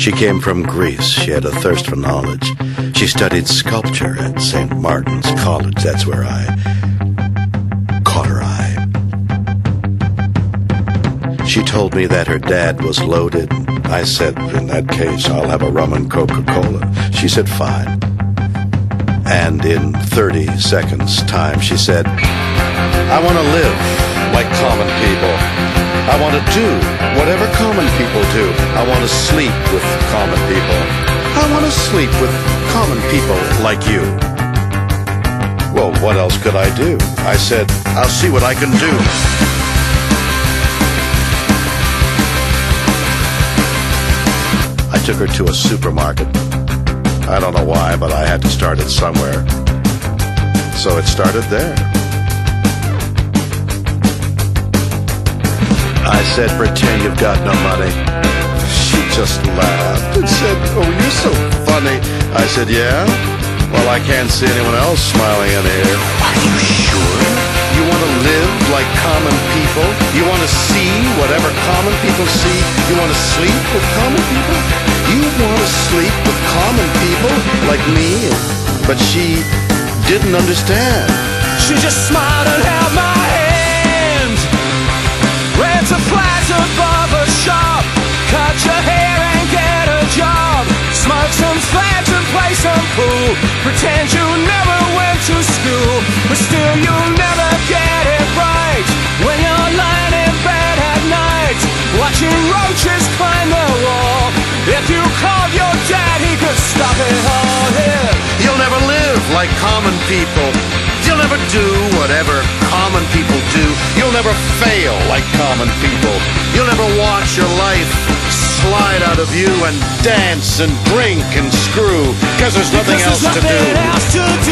She came from Greece. She had a thirst for knowledge. She studied sculpture at St. Martin's College. That's where I caught her eye. She told me that her dad was loaded. I said, in that case, I'll have a rum and Coca-Cola. She said, fine. And in 30 seconds time, she said, I want to live like common people. I want to do whatever common people do. I want to sleep with common people. I want to sleep with common people like you. Well, what else could I do? I said, I'll see what I can do. I took her to a supermarket. I don't know why, but I had to start it somewhere. So it started there. I said, pretend you've got no money. She just laughed and said, oh, you're so funny. I said, yeah? Well, I can't see anyone else smiling in here. Are you sure? You want to live like common people? You want to see whatever common people see? You want to sleep with common people? You want to sleep with common people like me? But she didn't understand. She just smiled Pretend you never went to school. But still you'll never get it right. When you're lying in bed at night. Watching roaches climb the wall. If you called your dad, he could stop it all here. You'll never live like common people. You'll never do whatever common people do. You'll never fail like common people. You'll never watch your life slide out of you and dance and drink and screw because there's nothing Because else there's to nothing else to do.